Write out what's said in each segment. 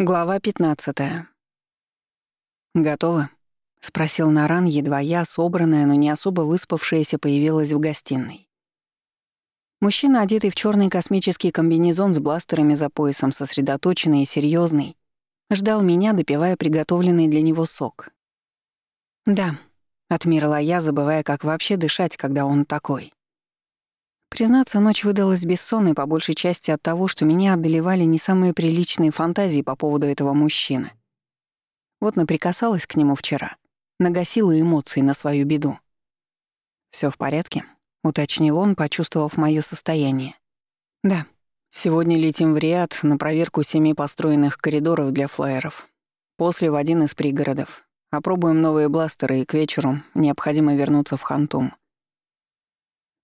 Глава 15. «Готовы?» — спросил Наран, едва я, собранная, но не особо выспавшаяся, появилась в гостиной. Мужчина, одетый в черный космический комбинезон с бластерами за поясом, сосредоточенный и серьезный, ждал меня, допивая приготовленный для него сок. «Да», — отмерила я, забывая, как вообще дышать, когда он такой. Признаться, ночь выдалась бессонной по большей части от того, что меня одолевали не самые приличные фантазии по поводу этого мужчины. Вот наприкасалась к нему вчера, нагасила эмоции на свою беду. Все в порядке?» — уточнил он, почувствовав моё состояние. «Да. Сегодня летим в Риад на проверку семи построенных коридоров для флайеров. После в один из пригородов. Опробуем новые бластеры, и к вечеру необходимо вернуться в Хантум.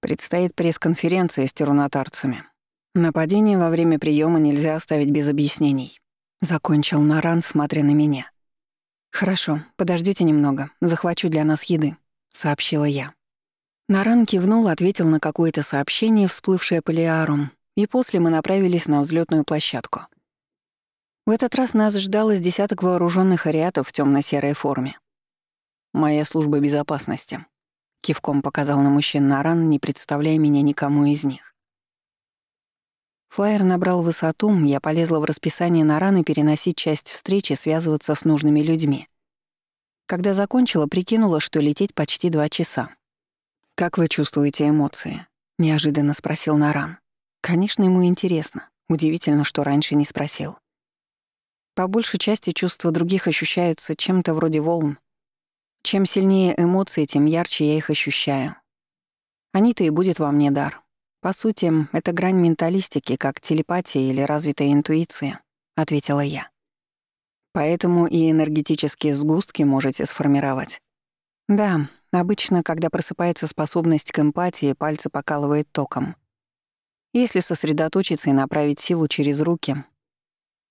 Предстоит пресс-конференция с терунатарцами. Нападение во время приема нельзя оставить без объяснений. Закончил Наран, смотря на меня. «Хорошо, подождите немного, захвачу для нас еды», — сообщила я. Наран кивнул, ответил на какое-то сообщение, всплывшее по Лиарум, и после мы направились на взлетную площадку. В этот раз нас ждал из десяток вооруженных ариатов в темно серой форме. «Моя служба безопасности», Кивком показал на мужчин Наран, не представляя меня никому из них. Флайер набрал высоту, я полезла в расписание Наран и переносить часть встречи, связываться с нужными людьми. Когда закончила, прикинула, что лететь почти два часа. «Как вы чувствуете эмоции?» — неожиданно спросил Наран. Конечно, ему интересно. Удивительно, что раньше не спросил. По большей части чувства других ощущаются чем-то вроде волн, чем сильнее эмоции, тем ярче я их ощущаю. Они-то и будет во мне дар. По сути, это грань менталистики, как телепатия или развитая интуиция, ответила я. Поэтому и энергетические сгустки можете сформировать. Да, обычно, когда просыпается способность к эмпатии, пальцы покалывает током. Если сосредоточиться и направить силу через руки.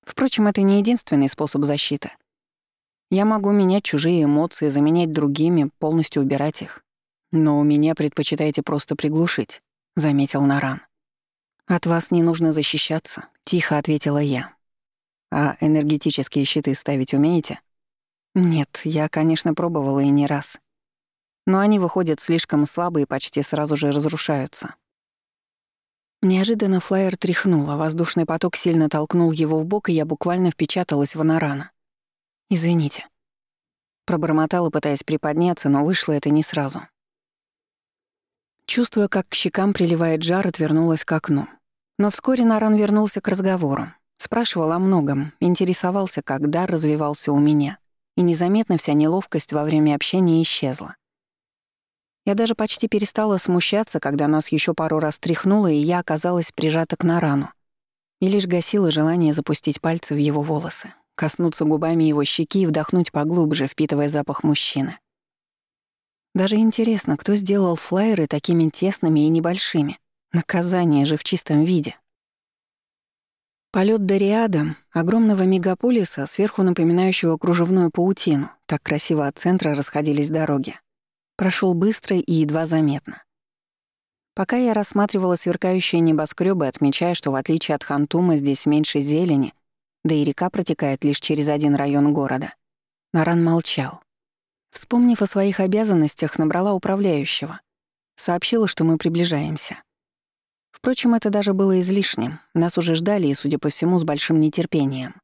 Впрочем, это не единственный способ защиты. Я могу менять чужие эмоции, заменять другими, полностью убирать их. Но у меня предпочитаете просто приглушить, заметил Наран. От вас не нужно защищаться, тихо ответила я. А энергетические щиты ставить умеете? Нет, я, конечно, пробовала и не раз. Но они выходят слишком слабые и почти сразу же разрушаются. Неожиданно флайер тряхнул, а воздушный поток сильно толкнул его в бок, и я буквально впечаталась в Нарана. «Извините». Пробормотала, пытаясь приподняться, но вышло это не сразу. Чувствуя, как к щекам приливает жар, отвернулась к окну. Но вскоре Наран вернулся к разговору. Спрашивал о многом, интересовался, как дар развивался у меня. И незаметно вся неловкость во время общения исчезла. Я даже почти перестала смущаться, когда нас еще пару раз тряхнуло, и я оказалась прижата к Нарану. И лишь гасила желание запустить пальцы в его волосы коснуться губами его щеки и вдохнуть поглубже, впитывая запах мужчины. Даже интересно, кто сделал флайеры такими тесными и небольшими. Наказание же в чистом виде. Полет до Риада, огромного мегаполиса, сверху напоминающего кружевную паутину, так красиво от центра расходились дороги, прошел быстро и едва заметно. Пока я рассматривала сверкающие небоскребы, отмечая, что в отличие от Хантума здесь меньше зелени, да и река протекает лишь через один район города. Наран молчал. Вспомнив о своих обязанностях, набрала управляющего. Сообщила, что мы приближаемся. Впрочем, это даже было излишним. Нас уже ждали и, судя по всему, с большим нетерпением.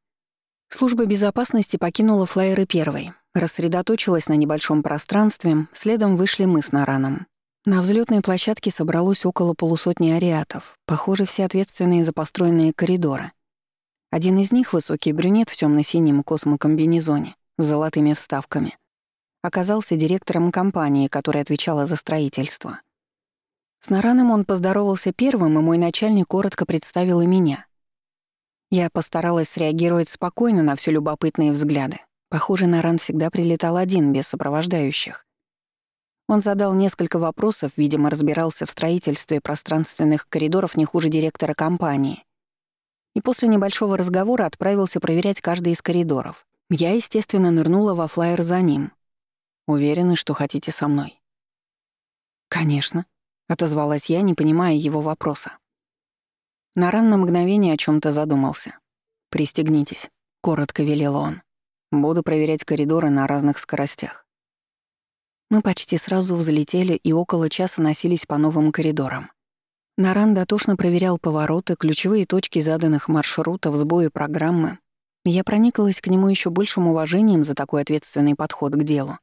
Служба безопасности покинула флайеры первой, рассредоточилась на небольшом пространстве, следом вышли мы с Нараном. На взлетной площадке собралось около полусотни ариатов, похоже, все ответственные за построенные коридоры. Один из них, высокий брюнет в темно-синем космокомбинезоне с золотыми вставками, оказался директором компании, которая отвечала за строительство. С Нараном он поздоровался первым, и мой начальник коротко представил и меня. Я постаралась среагировать спокойно на все любопытные взгляды. Похоже, Наран всегда прилетал один, без сопровождающих. Он задал несколько вопросов, видимо, разбирался в строительстве пространственных коридоров не хуже директора компании и после небольшого разговора отправился проверять каждый из коридоров. Я, естественно, нырнула во флайер за ним. Уверены, что хотите со мной? «Конечно», — отозвалась я, не понимая его вопроса. Наран на мгновение о чем то задумался. «Пристегнитесь», — коротко велел он. «Буду проверять коридоры на разных скоростях». Мы почти сразу взлетели и около часа носились по новым коридорам. Наран дотошно проверял повороты, ключевые точки заданных маршрутов, сбои программы. Я прониклась к нему еще большим уважением за такой ответственный подход к делу.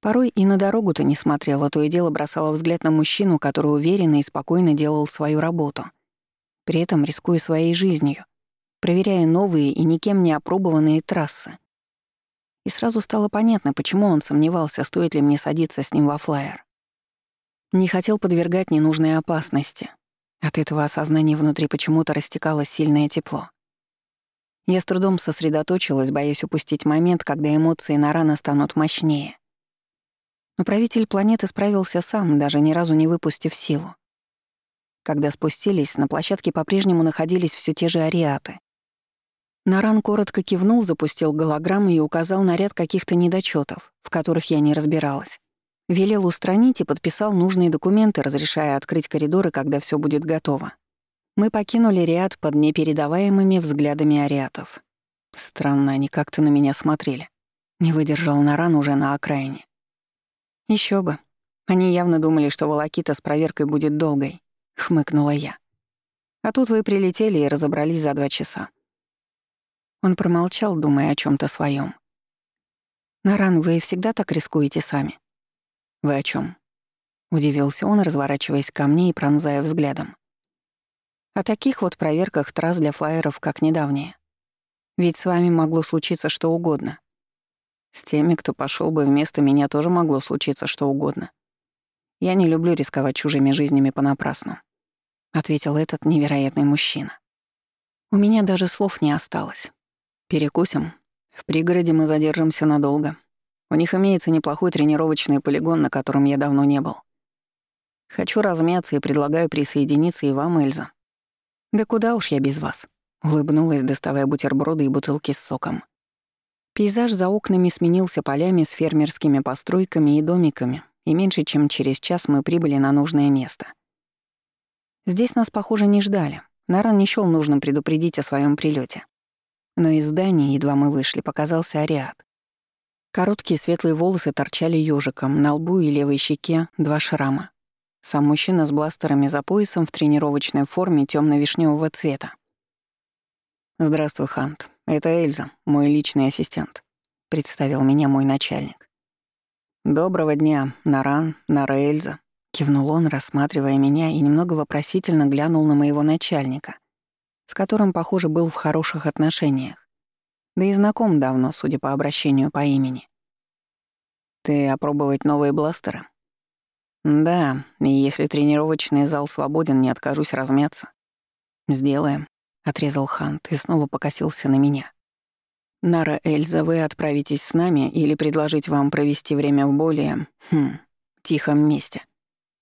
Порой и на дорогу-то не смотрела, то и дело бросала взгляд на мужчину, который уверенно и спокойно делал свою работу, при этом рискуя своей жизнью, проверяя новые и никем не опробованные трассы. И сразу стало понятно, почему он сомневался, стоит ли мне садиться с ним во флайер. Не хотел подвергать ненужной опасности. От этого осознания внутри почему-то растекалось сильное тепло. Я с трудом сосредоточилась, боясь упустить момент, когда эмоции на рано станут мощнее. Но правитель планеты справился сам, даже ни разу не выпустив силу. Когда спустились, на площадке по-прежнему находились все те же ариаты. Наран коротко кивнул, запустил голограмму и указал на ряд каких-то недочетов, в которых я не разбиралась. Велел устранить и подписал нужные документы, разрешая открыть коридоры, когда все будет готово. Мы покинули ряд под непередаваемыми взглядами ариатов. Странно, они как-то на меня смотрели. Не выдержал Наран уже на окраине. Еще бы. Они явно думали, что волокита с проверкой будет долгой, хмыкнула я. А тут вы прилетели и разобрались за два часа. Он промолчал, думая о чем то своем. Наран, вы всегда так рискуете сами? Вы о чем? удивился он, разворачиваясь ко мне и пронзая взглядом. О таких вот проверках трасс для флайеров, как недавние. Ведь с вами могло случиться что угодно. С теми, кто пошел бы вместо меня, тоже могло случиться что угодно. Я не люблю рисковать чужими жизнями понапрасну», — ответил этот невероятный мужчина. У меня даже слов не осталось. Перекусим. В пригороде мы задержимся надолго. У них имеется неплохой тренировочный полигон, на котором я давно не был. Хочу размяться и предлагаю присоединиться и вам, Эльза. Да куда уж я без вас, улыбнулась, доставая бутерброды и бутылки с соком. Пейзаж за окнами сменился полями с фермерскими постройками и домиками, и меньше чем через час мы прибыли на нужное место. Здесь нас, похоже, не ждали. Наран не счёл нужным предупредить о своем прилете. Но из здания, едва мы вышли, показался Ариад. Короткие светлые волосы торчали ёжиком, на лбу и левой щеке два шрама. Сам мужчина с бластерами за поясом в тренировочной форме темно вишневого цвета. «Здравствуй, Хант. «Это Эльза, мой личный ассистент», — представил меня мой начальник. «Доброго дня, Наран, Нара Эльза», — кивнул он, рассматривая меня и немного вопросительно глянул на моего начальника, с которым, похоже, был в хороших отношениях. Да и знаком давно, судя по обращению по имени. «Ты опробовать новые бластеры?» «Да, и если тренировочный зал свободен, не откажусь размяться». «Сделаем», отрезал Хант и снова покосился на меня. «Нара Эльза, вы отправитесь с нами или предложить вам провести время в более... хм... тихом месте?»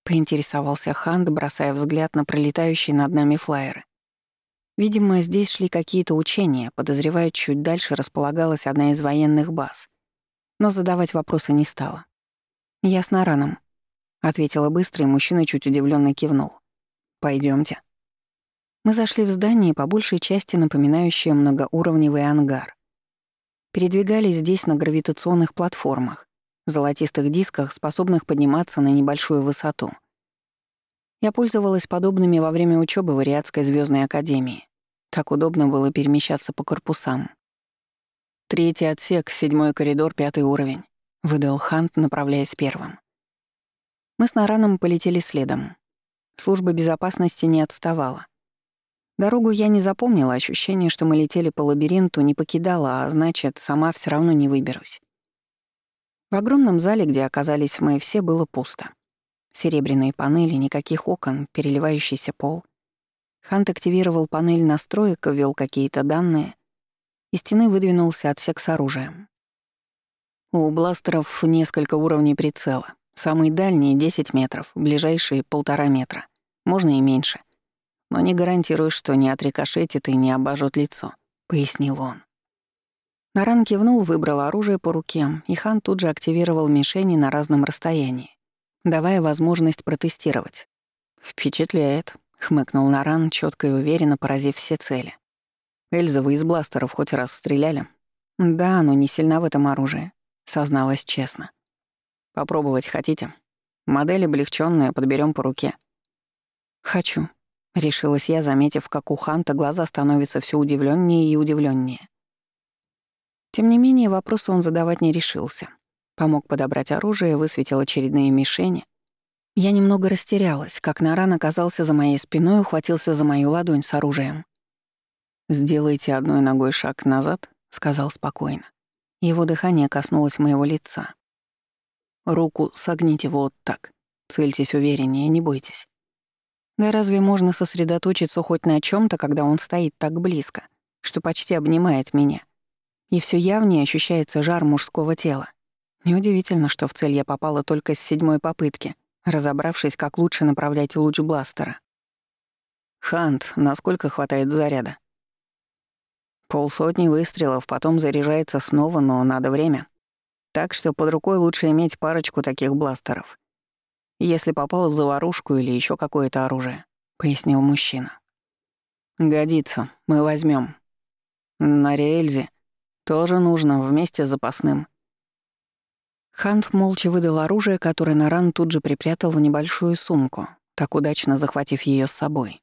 Поинтересовался Хант, бросая взгляд на пролетающие над нами флайеры. Видимо, здесь шли какие-то учения, подозревая, чуть дальше располагалась одна из военных баз. Но задавать вопросы не стала. «Я с Нараном», — ответила быстро, и мужчина чуть удивленно кивнул. Пойдемте. Мы зашли в здание, по большей части напоминающее многоуровневый ангар. Передвигались здесь на гравитационных платформах, золотистых дисках, способных подниматься на небольшую высоту. Я пользовалась подобными во время учебы в Ариадской звездной академии. Так удобно было перемещаться по корпусам. Третий отсек, седьмой коридор, пятый уровень, выдал Хант, направляясь первым. Мы с Нараном полетели следом. Служба безопасности не отставала. Дорогу я не запомнила, ощущение, что мы летели по лабиринту, не покидало, а значит, сама все равно не выберусь. В огромном зале, где оказались мы все, было пусто. Серебряные панели, никаких окон, переливающийся пол. Хант активировал панель настроек, ввел какие-то данные. Из стены выдвинулся отсек с оружием. У бластеров несколько уровней прицела. Самый дальний — 10 метров, ближайшие — полтора метра. Можно и меньше но не гарантирую, что не отрикошетит и не обожжет лицо», — пояснил он. Наран кивнул, выбрал оружие по руке, и Хан тут же активировал мишени на разном расстоянии, давая возможность протестировать. «Впечатляет», — хмыкнул Наран, четко и уверенно поразив все цели. Эльза, вы из бластеров хоть раз стреляли? Да, но не сильно в этом оружии, созналась честно. Попробовать хотите? Модель облегченная, подберем по руке. Хочу, решилась я, заметив, как у Ханта глаза становятся все удивленнее и удивленнее. Тем не менее, вопросы он задавать не решился. Помог подобрать оружие, высветил очередные мишени. Я немного растерялась, как Наран оказался за моей спиной и ухватился за мою ладонь с оружием. «Сделайте одной ногой шаг назад», — сказал спокойно. Его дыхание коснулось моего лица. «Руку согните вот так. Цельтесь увереннее, не бойтесь». Да разве можно сосредоточиться хоть на чем то когда он стоит так близко, что почти обнимает меня? И все явнее ощущается жар мужского тела. Неудивительно, что в цель я попала только с седьмой попытки, разобравшись, как лучше направлять луч бластера. «Хант, насколько хватает заряда?» Полсотни выстрелов, потом заряжается снова, но надо время. Так что под рукой лучше иметь парочку таких бластеров. Если попало в заварушку или еще какое-то оружие, пояснил мужчина. Годится, мы возьмем. На рельзе тоже нужно вместе с запасным. Хант молча выдал оружие, которое Наран тут же припрятал в небольшую сумку, так удачно захватив ее с собой.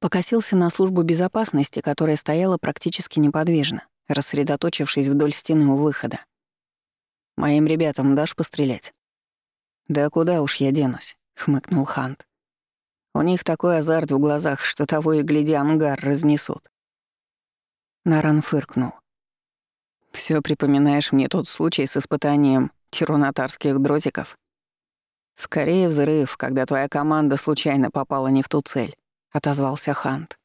Покосился на службу безопасности, которая стояла практически неподвижно, рассредоточившись вдоль стены у выхода. «Моим ребятам дашь пострелять?» «Да куда уж я денусь», — хмыкнул Хант. «У них такой азарт в глазах, что того и гляди ангар разнесут». Наран фыркнул. Все припоминаешь мне тот случай с испытанием тиронатарских дротиков?» «Скорее взрыв, когда твоя команда случайно попала не в ту цель», — отозвался Хант.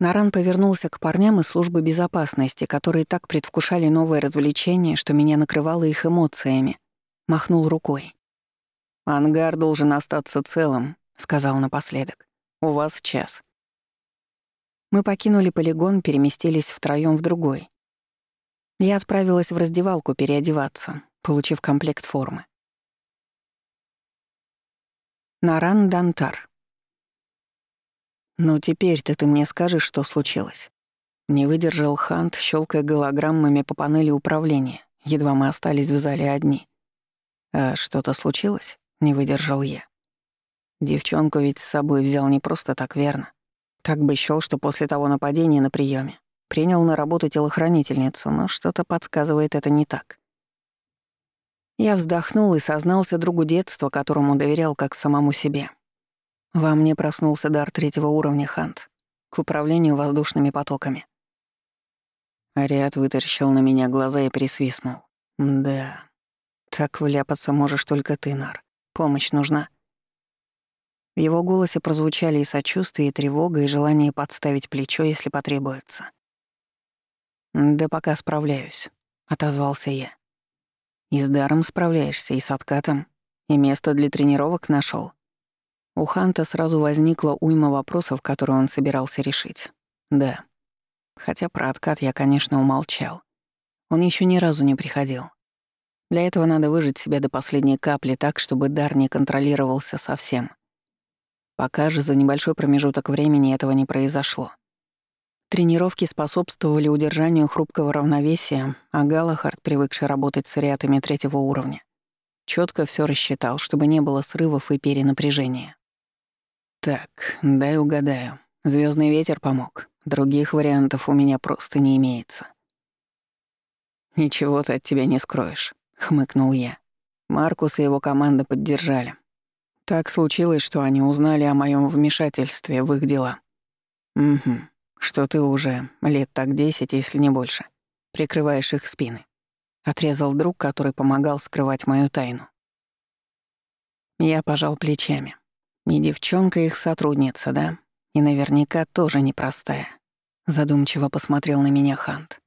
Наран повернулся к парням из службы безопасности, которые так предвкушали новое развлечение, что меня накрывало их эмоциями. Махнул рукой. «Ангар должен остаться целым», — сказал напоследок. «У вас час». Мы покинули полигон, переместились втроём в другой. Я отправилась в раздевалку переодеваться, получив комплект формы. Наран Дантар. «Ну теперь-то ты мне скажешь, что случилось». Не выдержал Хант, щелкая голограммами по панели управления, едва мы остались в зале одни. «А что-то случилось?» — не выдержал я. Девчонку ведь с собой взял не просто так, верно? Так бы счёл, что после того нападения на приеме принял на работу телохранительницу, но что-то подсказывает это не так. Я вздохнул и сознался другу детства, которому доверял как самому себе. Во мне проснулся дар третьего уровня Хант к управлению воздушными потоками. Ариат вытащил на меня глаза и присвистнул. «Да, так вляпаться можешь только ты, Нар. Помощь нужна». В его голосе прозвучали и сочувствие, и тревога, и желание подставить плечо, если потребуется. «Да пока справляюсь», — отозвался я. «И с даром справляешься, и с откатом, и место для тренировок нашел. У Ханта сразу возникла уйма вопросов, которые он собирался решить. Да. Хотя про откат я, конечно, умолчал. Он еще ни разу не приходил. Для этого надо выжить себя до последней капли так, чтобы дар не контролировался совсем. Пока же за небольшой промежуток времени этого не произошло. Тренировки способствовали удержанию хрупкого равновесия, а Галахард, привыкший работать с ариатами третьего уровня, четко все рассчитал, чтобы не было срывов и перенапряжения. Так, дай угадаю. Звездный ветер помог. Других вариантов у меня просто не имеется. «Ничего ты от тебя не скроешь», — хмыкнул я. Маркус и его команда поддержали. Так случилось, что они узнали о моем вмешательстве в их дела. Угу, что ты уже лет так десять, если не больше, прикрываешь их спины. Отрезал друг, который помогал скрывать мою тайну. Я пожал плечами. И девчонка их сотрудница, да? И наверняка тоже непростая. Задумчиво посмотрел на меня Хант.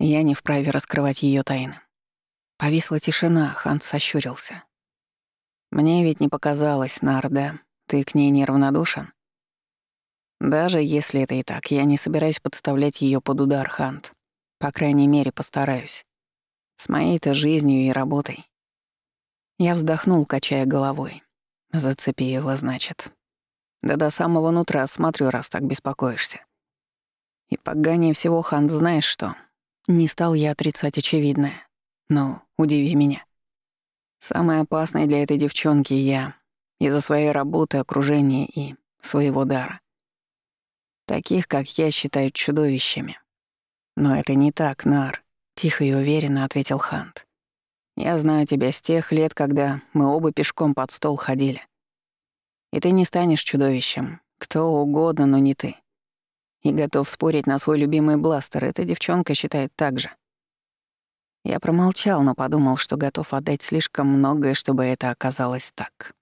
Я не вправе раскрывать ее тайны. Повисла тишина, Хант сощурился. Мне ведь не показалось, Нарда, ты к ней неравнодушен? Даже если это и так, я не собираюсь подставлять ее под удар, Хант. По крайней мере, постараюсь. С моей-то жизнью и работой. Я вздохнул, качая головой. Зацепи его, значит. Да до самого нутра смотрю, раз так беспокоишься. И поганее всего, Хант, знаешь что? Не стал я отрицать очевидное. Ну, удиви меня. Самое опасное для этой девчонки я из-за своей работы, окружения и своего дара. Таких, как я, считают чудовищами. Но это не так, Нар, тихо и уверенно ответил Хант. Я знаю тебя с тех лет, когда мы оба пешком под стол ходили. И ты не станешь чудовищем. Кто угодно, но не ты. И готов спорить на свой любимый бластер. Эта девчонка считает так же. Я промолчал, но подумал, что готов отдать слишком многое, чтобы это оказалось так.